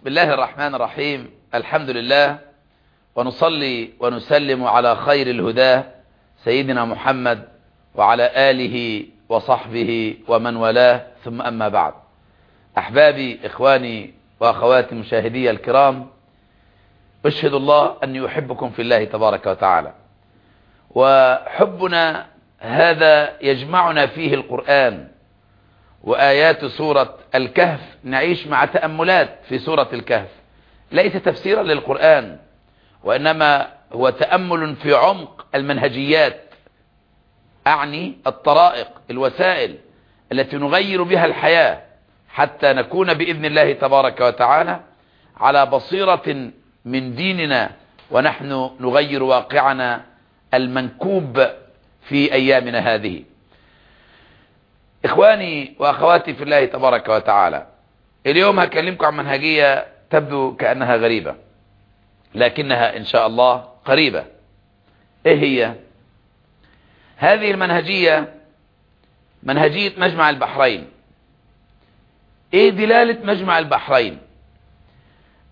بسم الله الرحمن الرحيم. الحمد لله. ونصلي ونسلم على خير الهدى سيدنا محمد وعلى آله وصحبه ومن والاه. ثم أما بعد. أحبابي إخواني وأخواتي مشاهدي الكرام أشهد الله أن يحبكم في الله تبارك وتعالى. وحبنا هذا يجمعنا فيه القرآن وآيات سورة الكهف نعيش مع تأملات في سورة الكهف. ليس تفسيرا للقرآن وإنما هو تأمل في عمق المنهجيات أعني الطرائق الوسائل التي نغير بها الحياة حتى نكون بإذن الله تبارك وتعالى على بصيرة من ديننا ونحن نغير واقعنا المنكوب في أيامنا هذه. إخواني وأخواتي في الله تبارك وتعالى اليوم هكلمكم عن منهجية تبدو كأنها غريبة لكنها إن شاء الله قريبة. إيه هي؟ هذه المنهجية منهجية مجمع البحرين. إيه دلالة مجمع البحرين؟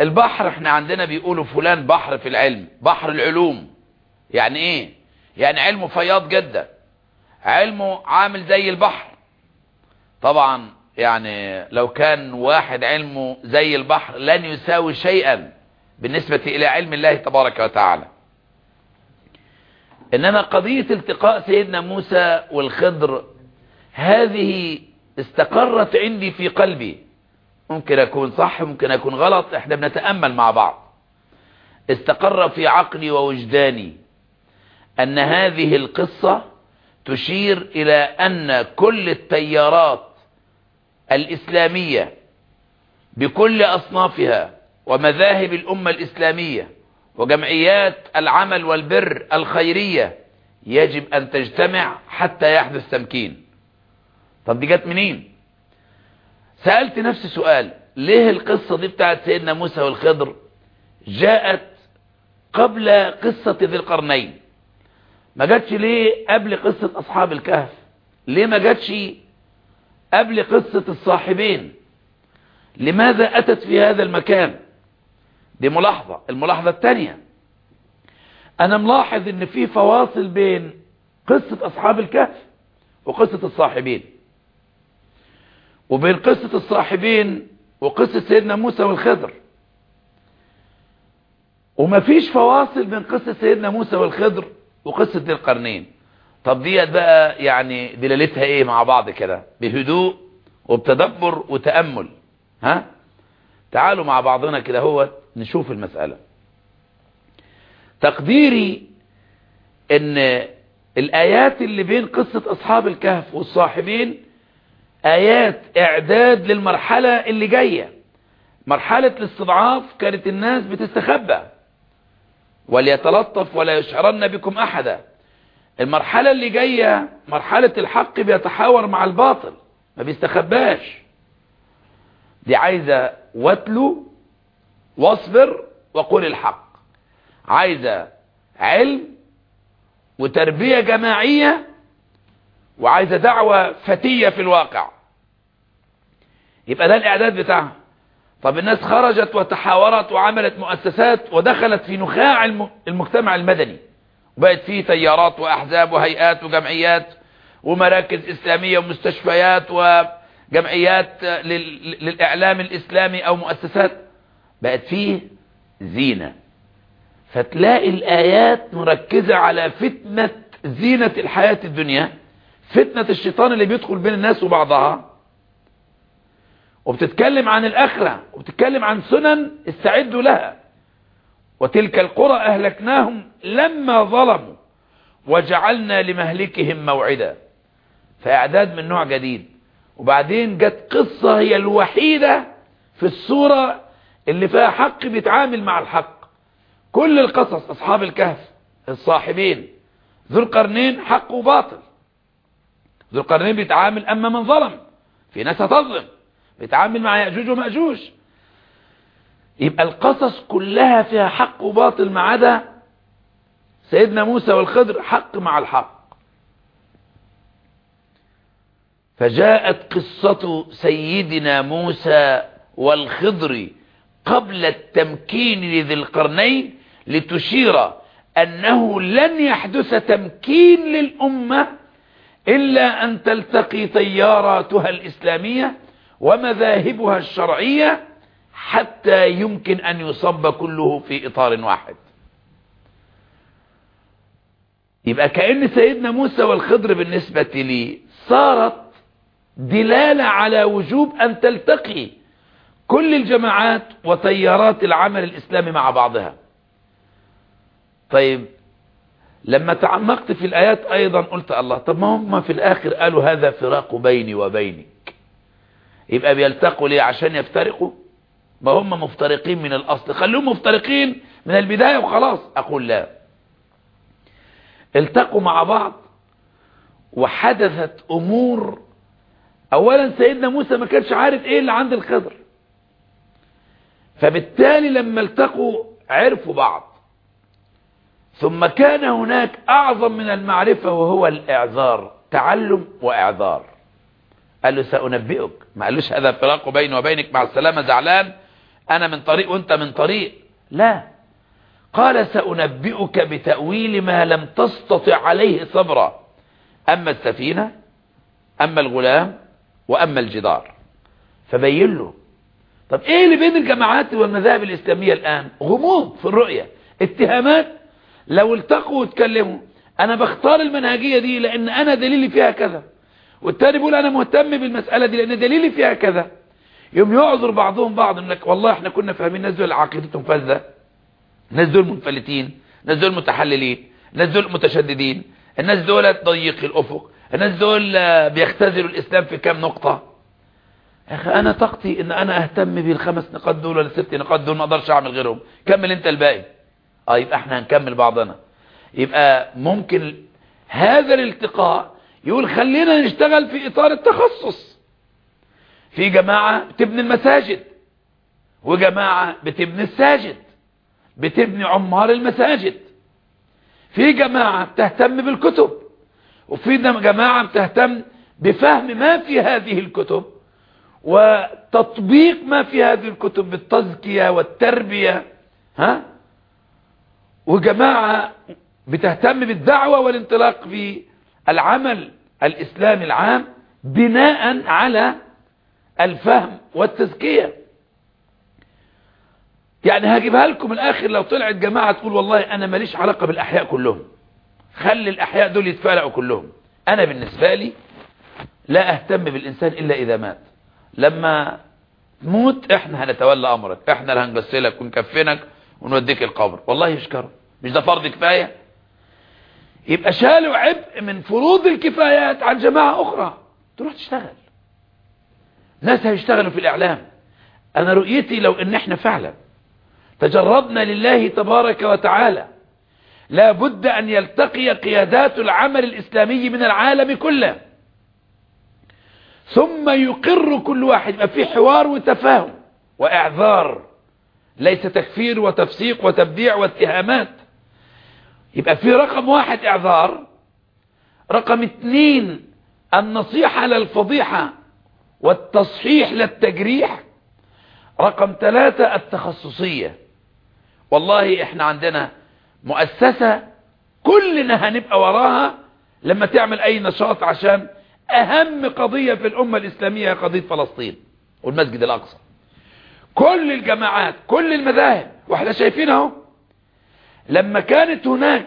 البحر إحنا عندنا بيقولوا فلان بحر في العلم بحر العلوم. يعني إيه؟ يعني علمه فياض جدا علمه عامل زي البحر. طبعا يعني لو كان واحد علمه زي البحر لن يساوي شيئا بالنسبة إلى علم الله تبارك وتعالى. إنما قضية التقاء سيدنا موسى والخضر هذه استقرت عندي في قلبي. ممكن أكون صح ممكن أكون غلط إحنا بنتأمل مع بعض. استقر في عقلي ووجداني أن هذه القصة تشير إلى أن كل التيارات الإسلامية بكل أصنافها ومذاهب الأمة الإسلامية وجمعيات العمل والبر الخيرية يجب أن تجتمع حتى يحدث تمكين. طب دي جت منين؟ سألت نفسي سؤال ليه القصة دي بتاعت سيدنا موسى والخضر جاءت قبل قصة ذي القرنين؟ ما جاتش ليه قبل قصة أصحاب الكهف؟ ليه ما جاتش قبل قصة الصاحبين. لماذا أتت في هذا المكان؟ دي ملاحظة الملاحظة الثانية. أنا ملاحظ أن في فواصل بين قصة أصحاب الكهف وقصة الصاحبين. وبين قصة الصاحبين وقصة سيدنا موسى والخضر. وما فيش فواصل بين قصة سيدنا موسى والخضر وقصة ذي القرنين. طب ديت بقى يعني دلالتها إيه مع بعض كده؟ بهدوء وبتدبر وتأمل. ها؟ تعالوا مع بعضنا كده هو نشوف المسألة. تقديري إن الآيات اللي بين قصة أصحاب الكهف والصاحبين آيات إعداد للمرحلة اللي جاية. مرحلة الاستضعاف كانت الناس بتستخبى. وليتلطف ولا يشعرن بكم أحدا. المرحلة اللي جاية مرحلة الحق بيتحاور مع الباطل ما بيستخباش. دي عايزة واتلو واصبر وقول الحق. عايزة علم وتربية جماعية وعايزة دعوة فتية في الواقع. يبقى ده الإعداد بتاعها. طب الناس خرجت وتحاورت وعملت مؤسسات ودخلت في نخاع المجتمع المدني. وبقت فيه تيارات وأحزاب وهيئات وجمعيات ومراكز إسلامية ومستشفيات وجمعيات للإعلام الإسلامي أو مؤسسات. بقت فيه زينة. فتلاقي الآيات مركزة على فتنة زينة الحياة الدنيا فتنة الشيطان اللي بيدخل بين الناس وبعضها. وبتتكلم عن الآخرة وبتتكلم عن سنن استعدوا لها. وتلك القرى أهلكناهم لما ظلموا وجعلنا لمهلكهم موعدا. فإعداد من نوع جديد. وبعدين جت قصة هي الوحيدة في السورة اللي فيها حق بيتعامل مع الحق. كل القصص أصحاب الكهف الصاحبين. ذو القرنين حق وباطل. ذو القرنين بيتعامل أما من ظلم. في ناس هتظلم. بيتعامل مع يأجوج ومأجوج. يبقى القصص كلها فيها حق وباطل ما عدا سيدنا موسى والخضر حق مع الحق. فجاءت قصة سيدنا موسى والخضر قبل التمكين لذي القرنين لتشير أنه لن يحدث تمكين للأمة إلا أن تلتقي تياراتها الإسلامية ومذاهبها الشرعية حتى يمكن أن يصب كله في إطار واحد. يبقى كأن سيدنا موسى والخضر بالنسبة لي صارت دلالة على وجوب أن تلتقي كل الجماعات وتيارات العمل الإسلامي مع بعضها. طيب لما تعمقت في الآيات أيضا قلت الله طب ما هم في الآخر قالوا هذا فراق بيني وبينك؟ يبقى بيلتقوا ليه؟ عشان يفترقوا؟ ما هم مفترقين من الأصل. خلوهم مفترقين من البداية وخلاص. أقول لا. التقوا مع بعض وحدثت أمور. أولا سيدنا موسى ما كانش عارف إيه اللي عند الخضر. فبالتالي لما التقوا عرفوا بعض. ثم كان هناك أعظم من المعرفة وهو الإعذار تعلم وإعذار. قال له سأنبئك. ما قالوش هذا فراق بيني وبينك مع السلامة زعلان. أنا من طريق وأنت من طريق. لا. قال سأنبئك بتأويل ما لم تستطع عليه صبرا. أما السفينة أما الغلام وأما الجدار. فبين له. طب إيه اللي بين الجماعات والمذاهب الإسلامية الآن؟ غموض في الرؤية اتهامات. لو التقوا واتكلموا أنا بختار المنهجية دي لأن أنا دليلي فيها كذا. والتاني بيقول أنا مهتم بالمسألة دي لأن دليلي فيها كذا. يوم يعذر بعضهم بعض انك والله إحنا كنا فاهمين الناس دول عقيدتهم فذة الناس دول منفلتين الناس دول متحللين الناس دول متشددين الناس دول ضيق الأفق الناس دول بيختزلوا الإسلام في كام نقطة؟ يا أخي أنا طاقتي إن أنا أهتم بالخمس نقاط دول ولا الست نقاط دول ما أقدرش أعمل غيرهم. كمل أنت الباقي. آه يبقى إحنا هنكمل بعضنا. يبقى ممكن هذا الالتقاء يقول خلينا نشتغل في إطار التخصص. في جماعة بتبني المساجد. وجماعة بتبني الساجد. بتبني عمار المساجد. في جماعة بتهتم بالكتب. وفي جماعة بتهتم بفهم ما في هذه الكتب. وتطبيق ما في هذه الكتب بالتزكية والتربية. ها؟ وجماعة بتهتم بالدعوة والانطلاق في العمل الإسلامي العام بناء على الفهم والتزكية. يعني هجيبها لكم الآخر لو طلعت جماعة تقول والله أنا ماليش علاقة بالأحياء كلهم. خلي الأحياء دول يتفالعوا كلهم. أنا بالنسبة لي لا أهتم بالإنسان إلا إذا مات. لما تموت إحنا هنتولى أمرك. إحنا اللي هنغسلك ونكفنك ونوديك القبر. والله يشكره. مش ده فرض كفاية؟ يبقى شالوا عبء من فروض الكفايات عن جماعة أخرى. تروح تشتغل. ناس هيشتغلوا في الإعلام. أنا رؤيتي لو إن إحنا فعلا تجردنا لله تبارك وتعالى لا بد أن يلتقي قيادات العمل الإسلامي من العالم كله. ثم يقر كل واحد يبقى في حوار وتفاهم وإعذار ليس تكفير وتفسيق وتبديع واتهامات. يبقى في رقم واحد إعذار رقم اتنين النصيحة للفضيحة. والتصحيح للتجريح رقم ثلاثة التخصصية. والله إحنا عندنا مؤسسة كلنا هنبقى وراها لما تعمل أي نشاط عشان أهم قضية في الأمة الإسلامية قضية فلسطين والمسجد الأقصى. كل الجماعات كل المذاهب وإحنا شايفين أهو لما كانت هناك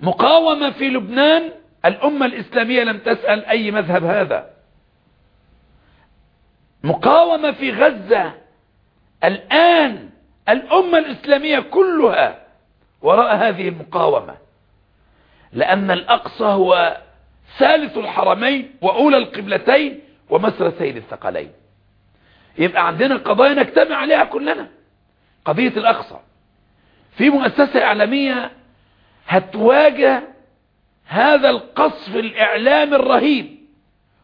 مقاومة في لبنان الأمة الإسلامية لم تسأل أي مذهب هذا. مقاومة في غزة. الآن الأمة الإسلامية كلها وراء هذه المقاومة. لأن الأقصى هو ثالث الحرمين وأولى القبلتين ومسر سيد الثقلين. يبقى عندنا قضايا نجتمع عليها كلنا. قضية الأقصى. في مؤسسة إعلامية هتواجه هذا القصف الإعلامي الرهيب.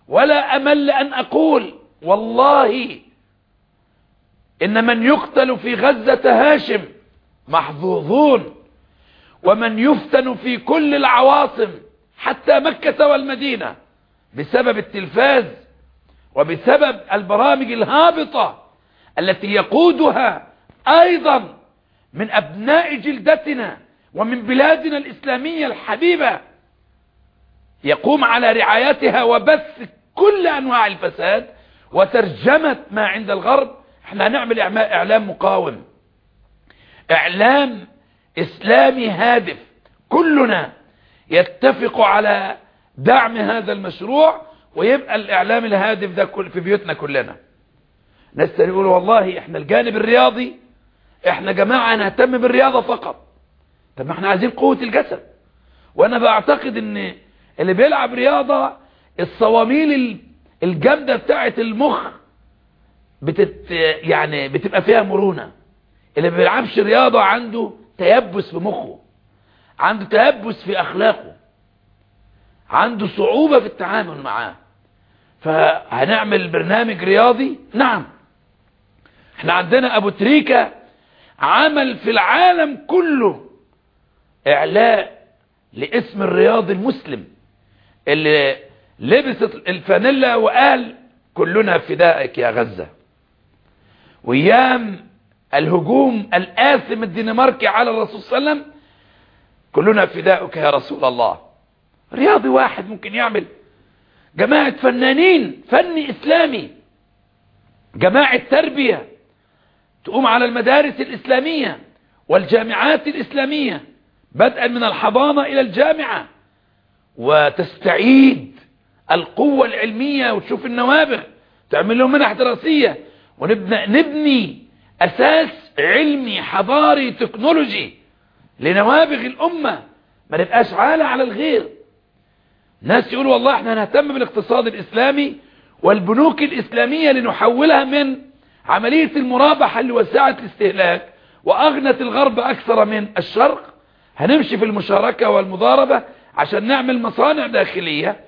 ولا أمل أن أقول والله إن من يقتل في غزة هاشم محظوظون ومن يفتن في كل العواصم حتى مكة والمدينة بسبب التلفاز وبسبب البرامج الهابطة التي يقودها أيضا من أبناء جلدتنا ومن بلادنا الإسلامية الحبيبة يقوم على رعايتها وبث كل أنواع الفساد وترجمة ما عند الغرب. إحنا هنعمل إعلام مقاوم. إعلام إسلامي هادف. كلنا يتفق على دعم هذا المشروع ويبقى الإعلام الهادف ده في بيوتنا كلنا. ناس يقولوا والله إحنا الجانب الرياضي. إحنا جماعة نهتم بالرياضة فقط. طب ما إحنا عايزين قوة الجسد. وأنا بعتقد إن اللي بيلعب رياضة الصواميل الجامدة بتاعت المخ بتت يعني بتبقى فيها مرونة. اللي ما بيلعبش رياضة عنده تيبس في مخه. عنده تيبس في أخلاقه. عنده صعوبة في التعامل معاه. فهنعمل برنامج رياضي؟ نعم. إحنا عندنا أبو تريكة عمل في العالم كله إعلاء لاسم الرياضي المسلم اللي لبست الفانيلا وقال كلنا فدائك يا غزة. وأيام الهجوم الآثم الدنماركي على الرسول صلى الله عليه وسلم كلنا فدائك يا رسول الله. رياضي واحد ممكن يعمل. جماعة فنانين فن إسلامي. جماعة تربية تقوم على المدارس الإسلامية والجامعات الإسلامية بدءا من الحضانة إلى الجامعة وتستعيد القوة العلمية وتشوف النوابغ تعمل لهم منح دراسية. ونبني نبني أساس علمي حضاري تكنولوجي لنوابغ الأمة. ما نبقاش عالة على الغير. ناس يقولوا والله إحنا نهتم بالاقتصاد الإسلامي والبنوك الإسلامية لنحولها من عملية المرابحة وسعت الاستهلاك وأغنت الغرب أكثر من الشرق. هنمشي في المشاركة والمضاربة عشان نعمل مصانع داخلية.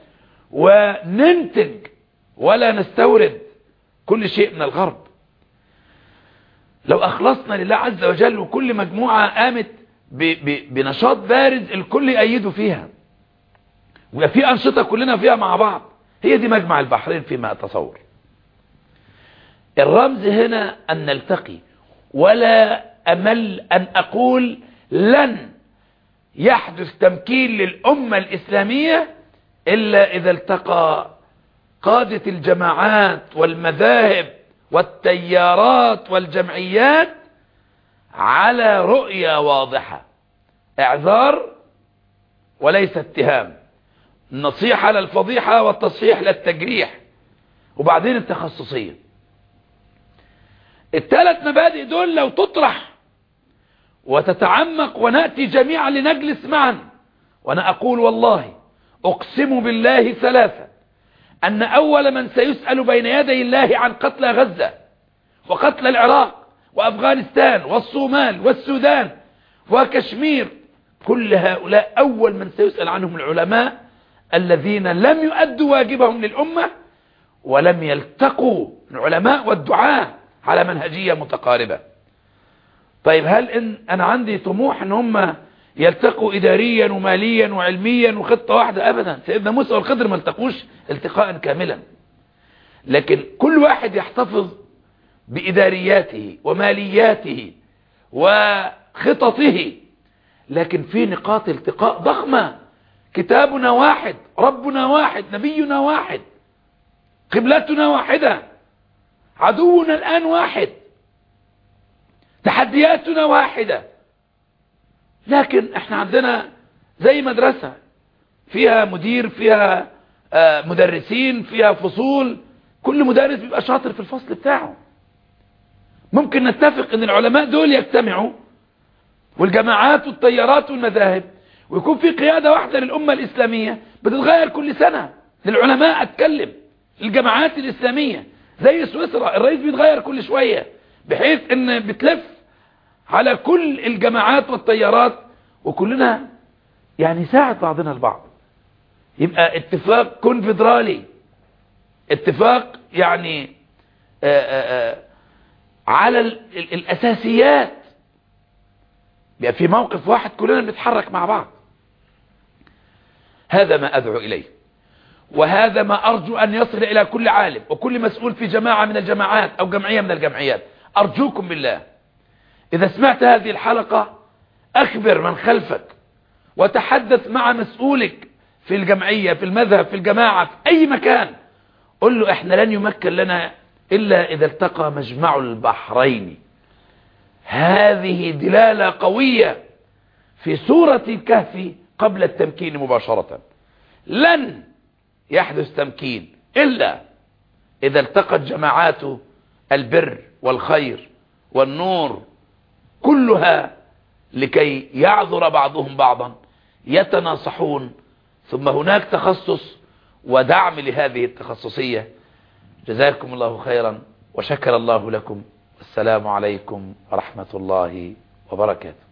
وننتج ولا نستورد كل شيء من الغرب. لو أخلصنا لله عز وجل وكل مجموعة قامت بنشاط بارز الكل يأيدوا فيها. ويبقى في أنشطة كلنا فيها مع بعض. هي دي مجمع البحرين فيما أتصور. الرمز هنا أن نلتقي. ولا أمل أن أقول لن يحدث تمكين للأمة الإسلامية إلا إذا التقى قادة الجماعات والمذاهب والتيارات والجمعيات على رؤية واضحة. إعذار وليس اتهام. النصيحة للفضيحة والتصحيح للتجريح. وبعدين التخصصية. الثلاث مبادئ دول لو تطرح وتتعمق ونأتي جميعا لنجلس معا. وأنا أقول والله أقسم بالله ثلاثة. أن أول من سيسأل بين يدي الله عن قتل غزة وقتل العراق وأفغانستان والصومال والسودان وكشمير كل هؤلاء أول من سيسأل عنهم العلماء الذين لم يؤدوا واجبهم للأمة ولم يلتقوا العلماء والدعاء على منهجية متقاربة. طيب هل إن أنا عندي طموح أن هم يلتقوا إداريا وماليا وعلميا وخطة واحدة أبدا. سيدنا موسى والخضر ما التقوش التقاء كاملا. لكن كل واحد يحتفظ بإدارياته ومالياته وخططه. لكن في نقاط التقاء ضخمة. كتابنا واحد ربنا واحد نبينا واحد قبلتنا واحدة عدونا الآن واحد تحدياتنا واحدة. لكن إحنا عندنا زي مدرسة فيها مدير فيها مدرسين فيها فصول كل مدرس بيبقى شاطر في الفصل بتاعه. ممكن نتفق إن العلماء دول يجتمعوا والجماعات والتيارات والمذاهب ويكون في قيادة واحدة للأمة الإسلامية بتتغير كل سنة. للعلماء أتكلم الجماعات الإسلامية. زي سويسرا الرئيس بيتغير كل شوية بحيث إن بتلف على كل الجماعات والتيارات وكلنا يعني ساعد بعضنا البعض. يبقى اتفاق كونفدرالي. اتفاق يعني آآ آآ على الأساسيات. يبقى في موقف واحد كلنا بنتحرك مع بعض. هذا ما أدعو إليه. وهذا ما أرجو أن يصل إلى كل عالم وكل مسؤول في جماعة من الجماعات أو جمعية من الجمعيات. أرجوكم بالله. إذا سمعت هذه الحلقة أخبر من خلفك وتحدث مع مسؤولك في الجمعية في المذهب في الجماعة في أي مكان. قل له إحنا لن يمكن لنا إلا إذا التقى مجمع البحرين. هذه دلالة قوية في سورة الكهف قبل التمكين مباشرة. لن يحدث تمكين إلا إذا التقت جماعات البر والخير والنور كلها لكي يعذر بعضهم بعضا يتناصحون. ثم هناك تخصص ودعم لهذه التخصصية. جزاكم الله خيرا وشكر الله لكم. السلام عليكم ورحمة الله وبركاته.